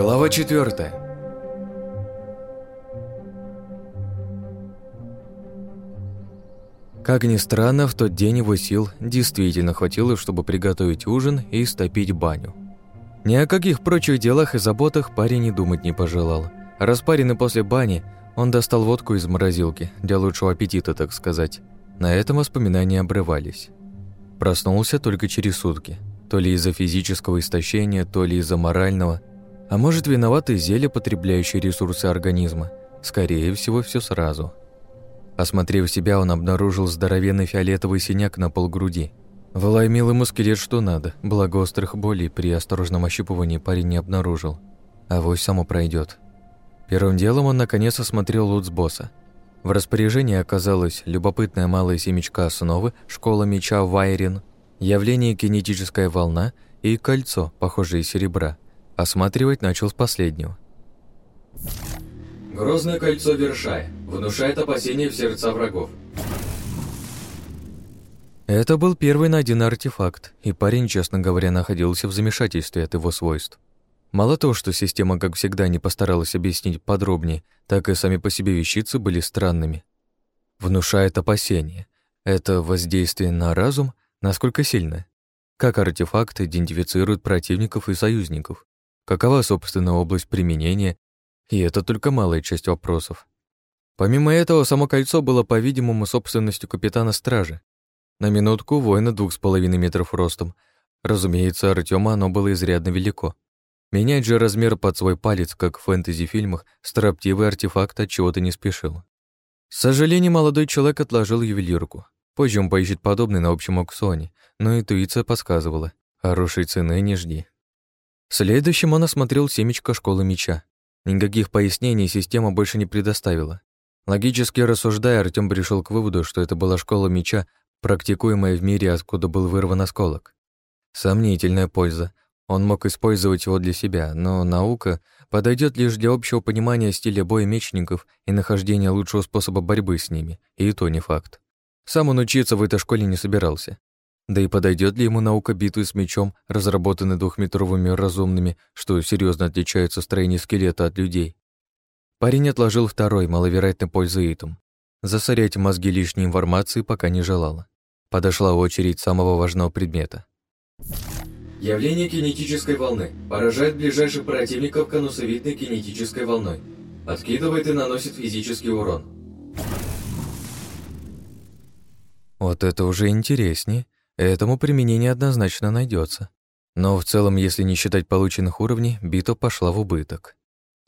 Глава 4 Как ни странно, в тот день его сил действительно хватило, чтобы приготовить ужин и стопить баню. Ни о каких прочих делах и заботах парень и думать не пожелал. Распаренный после бани, он достал водку из морозилки, для лучшего аппетита, так сказать. На этом воспоминания обрывались. Проснулся только через сутки. То ли из-за физического истощения, то ли из-за морального – а может, виноваты зелья, потребляющие ресурсы организма? Скорее всего, все сразу. Осмотрев себя, он обнаружил здоровенный фиолетовый синяк на полгруди. Вломил ему скелет что надо, благо острых болей при осторожном ощупывании парень не обнаружил. А вось само пройдет. Первым делом он наконец осмотрел лут. В распоряжении оказалась любопытная малая семечка основы, школа меча Вайрин, явление кинетическая волна и кольцо, похожее серебра – Осматривать начал с последнего. Грозное кольцо Вершай внушает опасения в сердца врагов. Это был первый найденный артефакт, и парень, честно говоря, находился в замешательстве от его свойств. Мало того, что система, как всегда, не постаралась объяснить подробнее, так и сами по себе вещицы были странными. Внушает опасение. Это воздействие на разум насколько сильно? Как артефакт идентифицирует противников и союзников? какова, собственно, область применения, и это только малая часть вопросов. Помимо этого, само кольцо было, по-видимому, собственностью капитана стражи. На минутку воина двух с половиной метров ростом. Разумеется, Артёма оно было изрядно велико. Менять же размер под свой палец, как в фэнтези-фильмах, строптивый артефакт от чего-то не спешил. С сожалению, молодой человек отложил ювелирку. Позже он поищет подобный на общем аукционе, но интуиция подсказывала. Хорошей цены не жди. Следующим он осмотрел семечко школы меча. Никаких пояснений система больше не предоставила. Логически рассуждая, Артём пришел к выводу, что это была школа меча, практикуемая в мире, откуда был вырван осколок. Сомнительная польза. Он мог использовать его для себя, но наука подойдет лишь для общего понимания стиля боя мечников и нахождения лучшего способа борьбы с ними, и то не факт. Сам он учиться в этой школе не собирался. Да и подойдет ли ему наука битвы с мечом, разработанная двухметровыми разумными, что серьезно отличается строение скелета от людей? Парень отложил второй, маловероятной пользы итум. Засорять мозги лишней информации пока не желала. Подошла очередь самого важного предмета. Явление кинетической волны поражает ближайших противников конусовидной кинетической волной. Откидывает и наносит физический урон. Вот это уже интереснее. Этому применение однозначно найдется. Но в целом, если не считать полученных уровней, битва пошла в убыток.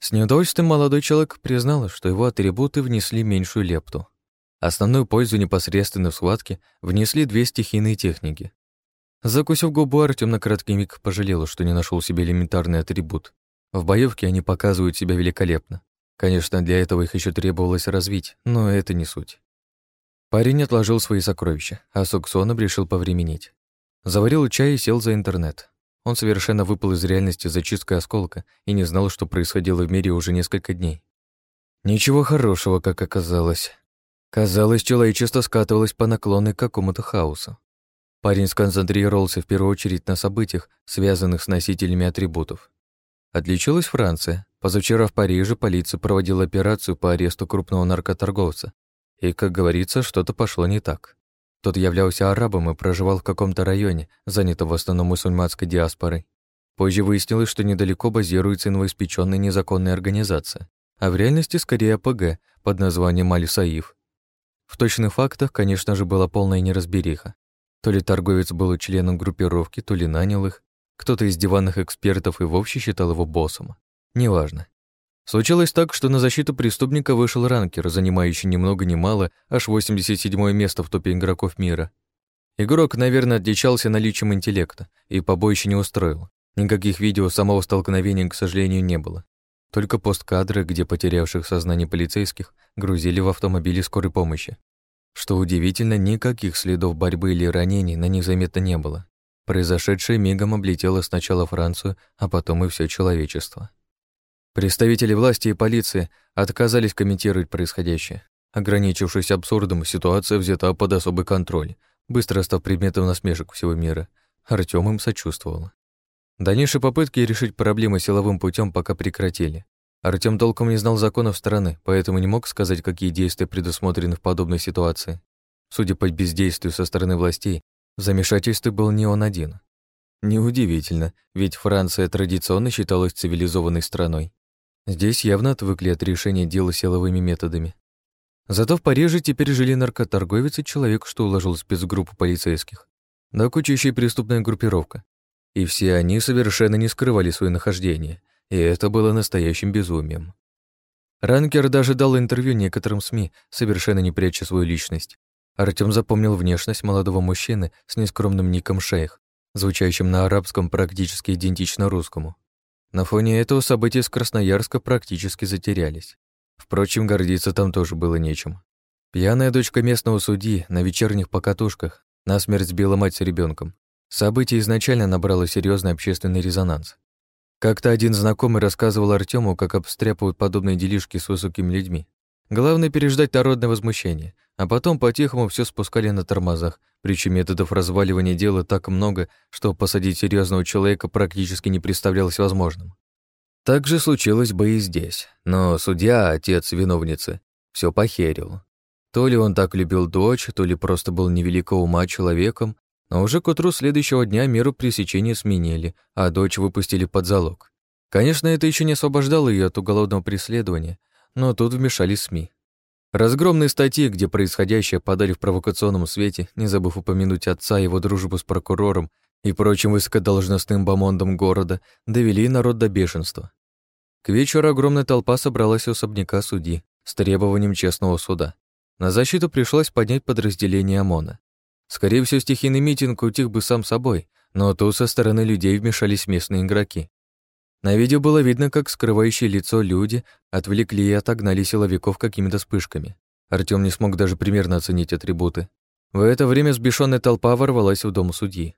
С неудовольствием молодой человек признал, что его атрибуты внесли меньшую лепту. Основную пользу непосредственно в схватке внесли две стихийные техники. Закусив губу, Артем на краткий миг пожалел, что не нашел себе элементарный атрибут. В боевке они показывают себя великолепно. Конечно, для этого их еще требовалось развить, но это не суть. Парень отложил свои сокровища, а Суксонов решил повременить. Заварил чай и сел за интернет. Он совершенно выпал из реальности зачисткой осколка и не знал, что происходило в мире уже несколько дней. Ничего хорошего, как оказалось. Казалось, человечество скатывалось по наклону к какому-то хаосу. Парень сконцентрировался в первую очередь на событиях, связанных с носителями атрибутов. Отличилась Франция. Позавчера в Париже полиция проводила операцию по аресту крупного наркоторговца, и, как говорится, что-то пошло не так. Тот являлся арабом и проживал в каком-то районе, занятом в основном мусульманской диаспорой. Позже выяснилось, что недалеко базируется новоиспечённая незаконная организация, а в реальности скорее АПГ под названием Аль-Саиф. В точных фактах, конечно же, была полная неразбериха. То ли торговец был членом группировки, то ли нанял их. Кто-то из диванных экспертов и вовсе считал его боссом. Неважно. Случилось так, что на защиту преступника вышел ранкер, занимающий немного много ни мало аж 87 место в топе игроков мира. Игрок, наверное, отличался наличием интеллекта и побоище не устроил. Никаких видео самого столкновения, к сожалению, не было. Только посткадры, где потерявших сознание полицейских, грузили в автомобили скорой помощи. Что удивительно, никаких следов борьбы или ранений на них заметно не было. Произошедшее мигом облетело сначала Францию, а потом и все человечество. Представители власти и полиции отказались комментировать происходящее. Ограничившись абсурдом, ситуация взята под особый контроль, быстро став предметом насмешек всего мира. Артём им сочувствовал. Дальнейшие попытки решить проблемы силовым путем пока прекратили. Артём толком не знал законов страны, поэтому не мог сказать, какие действия предусмотрены в подобной ситуации. Судя по бездействию со стороны властей, в замешательстве был не он один. Неудивительно, ведь Франция традиционно считалась цивилизованной страной. Здесь явно отвыкли от решения дела силовыми методами. Зато в Париже теперь жили наркоторговец и человек, что уложил спецгруппу полицейских. Да куча преступная группировка. И все они совершенно не скрывали свое нахождение, и это было настоящим безумием. Ранкер даже дал интервью некоторым СМИ, совершенно не пряча свою личность. Артем запомнил внешность молодого мужчины с нескромным ником «Шейх», звучащим на арабском практически идентично русскому. На фоне этого события с Красноярска практически затерялись. Впрочем, гордиться там тоже было нечем. Пьяная дочка местного судьи на вечерних покатушках насмерть сбила мать с ребенком. Событие изначально набрало серьезный общественный резонанс. Как-то один знакомый рассказывал Артему, как обстряпывают подобные делишки с высокими людьми, Главное переждать народное возмущение, а потом по-тихому все спускали на тормозах, причем методов разваливания дела так много, что посадить серьезного человека практически не представлялось возможным. Так же случилось бы и здесь, но судья, отец виновницы, все похерил. То ли он так любил дочь, то ли просто был невеликого ума человеком, но уже к утру следующего дня меру пресечения сменили, а дочь выпустили под залог. Конечно, это еще не освобождало ее от уголовного преследования, но тут вмешались СМИ. Разгромные статьи, где происходящее подали в провокационном свете, не забыв упомянуть отца, его дружбу с прокурором и прочим высокодолжностным бомондом города, довели народ до бешенства. К вечеру огромная толпа собралась у особняка судьи с требованием честного суда. На защиту пришлось поднять подразделение ОМОНа. Скорее всего, стихийный митинг утих бы сам собой, но тут со стороны людей вмешались местные игроки. На видео было видно, как скрывающие лицо люди отвлекли и отогнали силовиков какими-то вспышками. Артём не смог даже примерно оценить атрибуты. В это время сбешенная толпа ворвалась в дом судьи.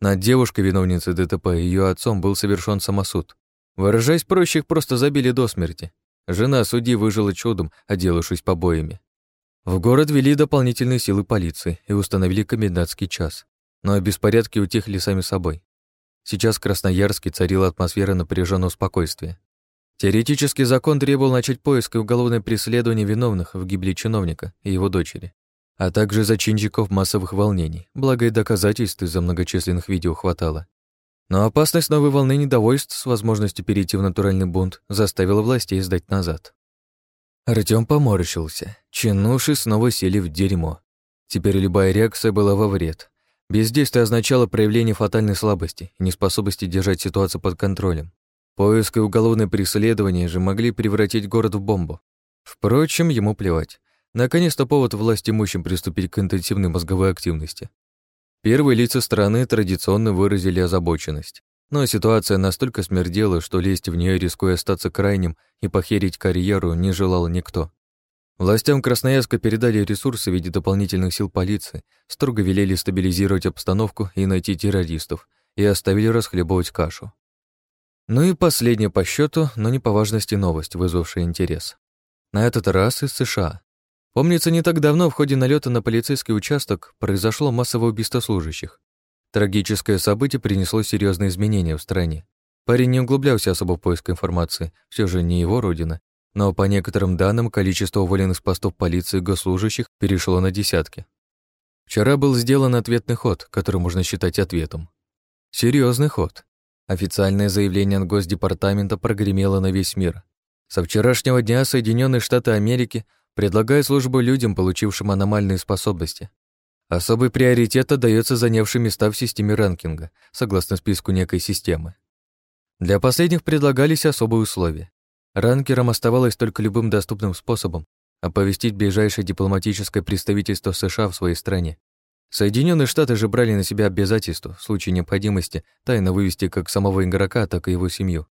Над девушкой виновницей ДТП и её отцом был совершён самосуд. Выражаясь проще, их просто забили до смерти. Жена судьи выжила чудом, отделавшись побоями. В город вели дополнительные силы полиции и установили комендантский час. Но беспорядки утихли сами собой. Сейчас в Красноярске царила атмосфера напряженного спокойствия. Теоретически закон требовал начать поиск и уголовное преследование виновных в гибели чиновника и его дочери, а также зачинщиков массовых волнений, благо и доказательств из-за многочисленных видео хватало. Но опасность новой волны недовольств с возможностью перейти в натуральный бунт заставила властей сдать назад. Артём поморщился. Чинуши снова сели в дерьмо. Теперь любая реакция была во вред, Бездействие означало проявление фатальной слабости и неспособности держать ситуацию под контролем. Поиск и уголовное преследование же могли превратить город в бомбу. Впрочем, ему плевать. Наконец-то повод власть имущим приступить к интенсивной мозговой активности. Первые лица страны традиционно выразили озабоченность. Но ситуация настолько смердела, что лезть в нее рискуя остаться крайним и похерить карьеру, не желал никто. Властям Красноярска передали ресурсы в виде дополнительных сил полиции, строго велели стабилизировать обстановку и найти террористов, и оставили расхлебывать кашу. Ну и последняя по счету, но не по важности новость, вызвавшая интерес. На этот раз из США. Помнится, не так давно в ходе налета на полицейский участок произошло массовое убийство служащих. Трагическое событие принесло серьезные изменения в стране. Парень не углублялся особо в поиск информации, все же не его родина, но по некоторым данным количество уволенных с постов полиции госслужащих перешло на десятки. Вчера был сделан ответный ход, который можно считать ответом. Серьезный ход. Официальное заявление от Госдепартамента прогремело на весь мир. Со вчерашнего дня Соединенные Штаты Америки предлагают службу людям, получившим аномальные способности. Особый приоритет отдается занявшим места в системе ранкинга, согласно списку некой системы. Для последних предлагались особые условия. Ранкерам оставалось только любым доступным способом оповестить ближайшее дипломатическое представительство США в своей стране. Соединенные Штаты же брали на себя обязательство в случае необходимости тайно вывести как самого игрока, так и его семью.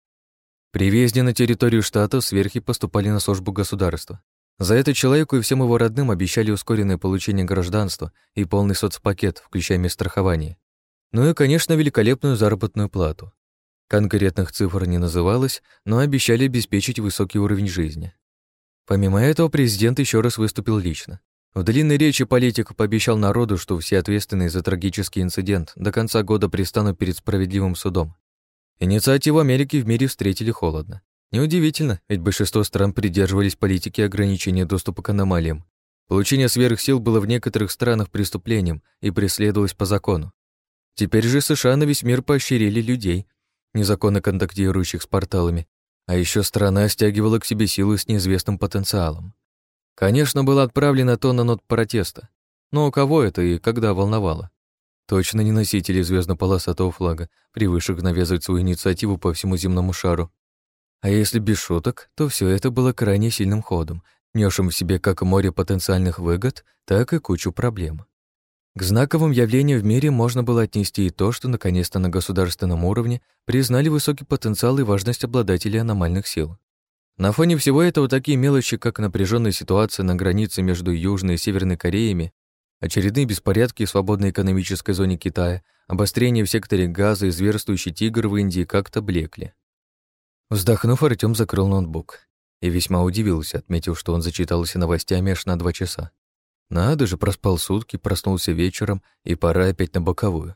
При въезде на территорию штата сверхи поступали на службу государства. За это человеку и всем его родным обещали ускоренное получение гражданства и полный соцпакет, включая страхование. Ну и, конечно, великолепную заработную плату. Конкретных цифр не называлось, но обещали обеспечить высокий уровень жизни. Помимо этого, президент еще раз выступил лично. В длинной речи политик пообещал народу, что все ответственные за трагический инцидент до конца года пристанут перед справедливым судом. Инициативу Америки в мире встретили холодно. Неудивительно, ведь большинство стран придерживались политики ограничения доступа к аномалиям. Получение сверхсил было в некоторых странах преступлением и преследовалось по закону. Теперь же США на весь мир поощрили людей, незаконно контактирующих с порталами, а еще страна стягивала к себе силы с неизвестным потенциалом. Конечно, было отправлено тонна нот протеста, но кого это и когда волновало? Точно не носители звездно-полосатого флага, привыкших навязывать свою инициативу по всему земному шару. А если без шуток, то все это было крайне сильным ходом, несшим в себе как море потенциальных выгод, так и кучу проблем. К знаковым явлениям в мире можно было отнести и то, что наконец-то на государственном уровне признали высокий потенциал и важность обладателей аномальных сил. На фоне всего этого такие мелочи, как напряженная ситуация на границе между Южной и Северной Кореями, очередные беспорядки в свободной экономической зоне Китая, обострение в секторе газа и зверствующий тигр в Индии как-то блекли. Вздохнув, Артём закрыл ноутбук и весьма удивился, отметив, что он зачитался новостями аж на два часа. Надо же, проспал сутки, проснулся вечером, и пора опять на боковую.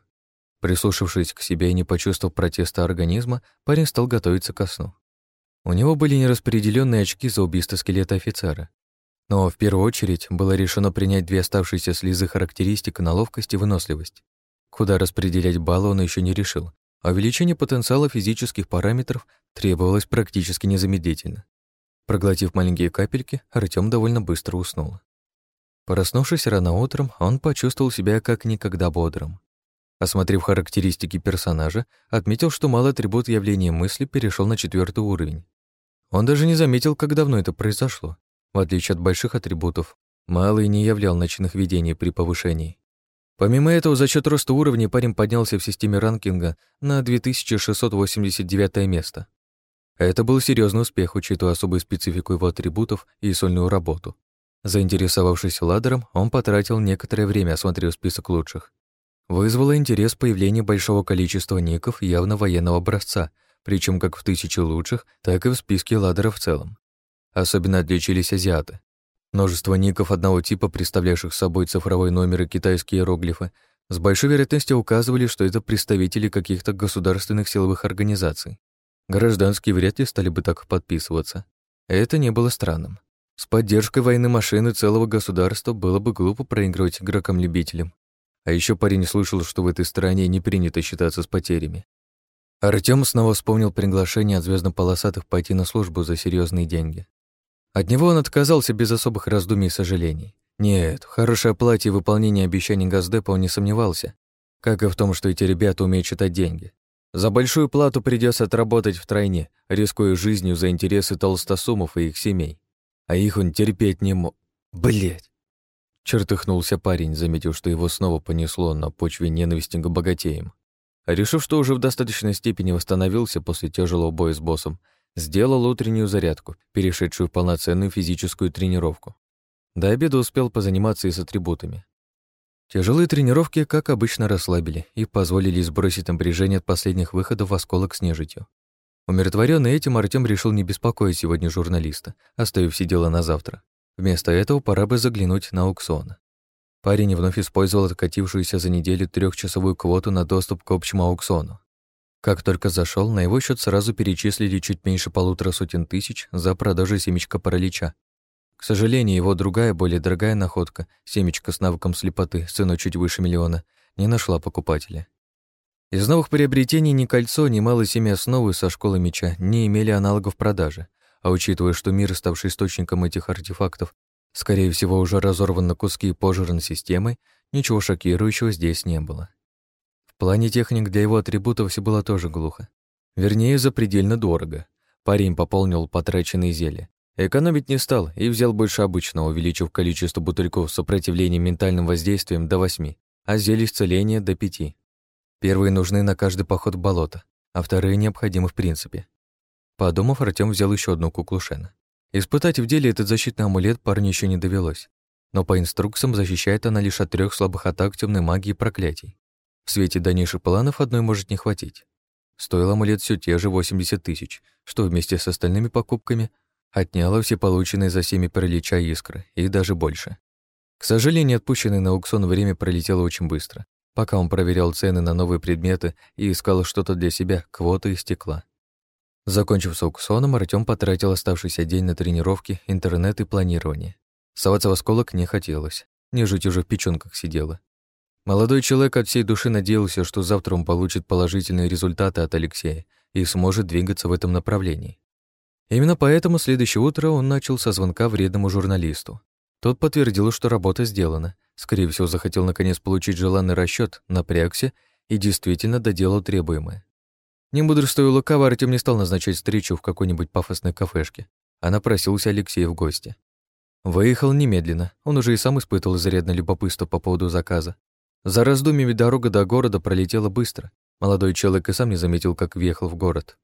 Прислушавшись к себе и не почувствовав протеста организма, парень стал готовиться ко сну. У него были нераспределенные очки за убийство скелета офицера. Но в первую очередь было решено принять две оставшиеся слезы характеристик на ловкость и выносливость. Куда распределять баллы он еще не решил, а увеличение потенциала физических параметров требовалось практически незамедлительно. Проглотив маленькие капельки, Артём довольно быстро уснул. Проснувшись рано утром, он почувствовал себя как никогда бодрым. Осмотрев характеристики персонажа, отметил, что малый атрибут явления мысли перешел на четвертый уровень. Он даже не заметил, как давно это произошло. В отличие от больших атрибутов, малый не являл ночных видений при повышении. Помимо этого, за счет роста уровня парень поднялся в системе ранкинга на 2689 место. Это был серьезный успех, учитывая особую специфику его атрибутов и сольную работу. Заинтересовавшись ладером, он потратил некоторое время, осмотрев список лучших. Вызвало интерес появление большого количества ников явно военного образца, причем как в тысячи лучших, так и в списке ладеров в целом. Особенно отличились азиаты. Множество ников одного типа, представлявших собой цифровой номер и китайские иероглифы, с большой вероятностью указывали, что это представители каких-то государственных силовых организаций. Гражданские вряд ли стали бы так подписываться. Это не было странным. С поддержкой войны машины целого государства было бы глупо проигрывать игрокам-любителям. А еще парень слышал, что в этой стране не принято считаться с потерями. Артём снова вспомнил приглашение от звездно-полосатых пойти на службу за серьезные деньги. От него он отказался без особых раздумий и сожалений. Нет, в хорошей и выполнение обещаний Газдепа он не сомневался, как и в том, что эти ребята умеют читать деньги. За большую плату придется отработать втройне, рискуя жизнью за интересы толстосумов и их семей а их он терпеть не мог. Блять! Чертыхнулся парень, заметив, что его снова понесло на почве ненависти к богатеям. А решив, что уже в достаточной степени восстановился после тяжелого боя с боссом, сделал утреннюю зарядку, перешедшую в полноценную физическую тренировку. До обеда успел позаниматься и с атрибутами. Тяжелые тренировки, как обычно, расслабили и позволили сбросить напряжение от последних выходов в осколок с нежитью. Умиротворённый этим, Артём решил не беспокоить сегодня журналиста, оставив все дела на завтра. Вместо этого пора бы заглянуть на аукцион. Парень вновь использовал откатившуюся за неделю трехчасовую квоту на доступ к общему аукциону. Как только зашел, на его счет сразу перечислили чуть меньше полутора сотен тысяч за продажу семечка паралича. К сожалению, его другая, более дорогая находка, семечко с навыком слепоты, ценой чуть выше миллиона, не нашла покупателя. Из новых приобретений ни кольцо, ни малый семья основы со школы меча не имели аналогов продажи, а учитывая, что мир, ставший источником этих артефактов, скорее всего, уже разорван на куски и пожран системой, ничего шокирующего здесь не было. В плане техник для его атрибутов все было тоже глухо. Вернее, запредельно дорого. Парень пополнил потраченные зелья. Экономить не стал и взял больше обычного, увеличив количество бутыльков сопротивления ментальным воздействием до восьми, а зелье исцеления до пяти. Первые нужны на каждый поход в болото, а вторые необходимы в принципе. Подумав, Артём взял еще одну куклу Шена. Испытать в деле этот защитный амулет парню еще не довелось, но по инструкциям защищает она лишь от трех слабых атак темной магии и проклятий. В свете дальнейших планов одной может не хватить. Стоил амулет все те же 80 тысяч, что вместе с остальными покупками отняло все полученные за семя паралича искры, и даже больше. К сожалению, отпущенное на аукцион время пролетело очень быстро, пока он проверял цены на новые предметы и искал что-то для себя, квоты и стекла. Закончив с аукционом, Артём потратил оставшийся день на тренировки, интернет и планирование. Соваться в осколок не хотелось, нежить уже в печёнках сидела. Молодой человек от всей души надеялся, что завтра он получит положительные результаты от Алексея и сможет двигаться в этом направлении. Именно поэтому следующее утро он начал со звонка вредному журналисту. Тот подтвердил, что работа сделана, Скорее всего, захотел наконец получить желанный расчет, напрягся и действительно доделал требуемое. Не мудрствуя лукаво, Артем не стал назначать встречу в какой-нибудь пафосной кафешке, а напросился Алексею в гости. Выехал немедленно, он уже и сам испытывал изрядное любопытство по поводу заказа. За раздумьями дорога до города пролетела быстро. Молодой человек и сам не заметил, как въехал в город.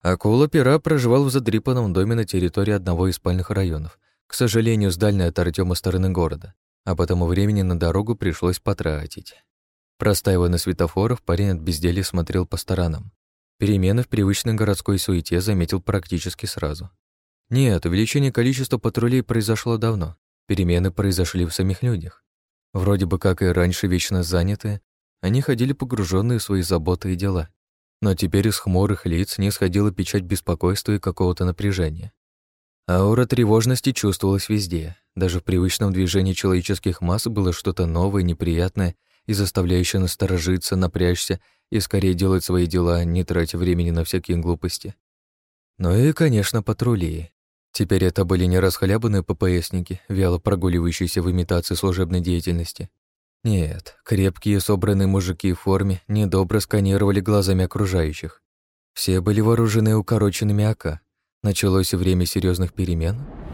Акула Пера проживал в задрипанном доме на территории одного из спальных районов, к сожалению, с дальней от Артема стороны города а потому времени на дорогу пришлось потратить. Простаивая на светофорах, парень от безделья смотрел по сторонам. Перемены в привычной городской суете заметил практически сразу. Нет, увеличение количества патрулей произошло давно. Перемены произошли в самих людях. Вроде бы, как и раньше, вечно занятые, они ходили погруженные в свои заботы и дела. Но теперь из хмурых лиц не сходила печать беспокойства и какого-то напряжения. Аура тревожности чувствовалась везде, даже в привычном движении человеческих масс было что-то новое, неприятное и заставляющее насторожиться, напрячься и скорее делать свои дела, не тратя времени на всякие глупости. Ну и, конечно, патрули. Теперь это были не расхлябанные ППСники, вяло прогуливающиеся в имитации служебной деятельности. Нет, крепкие собранные мужики в форме недобро сканировали глазами окружающих. Все были вооружены укороченными АК. Началось время серьезных перемен —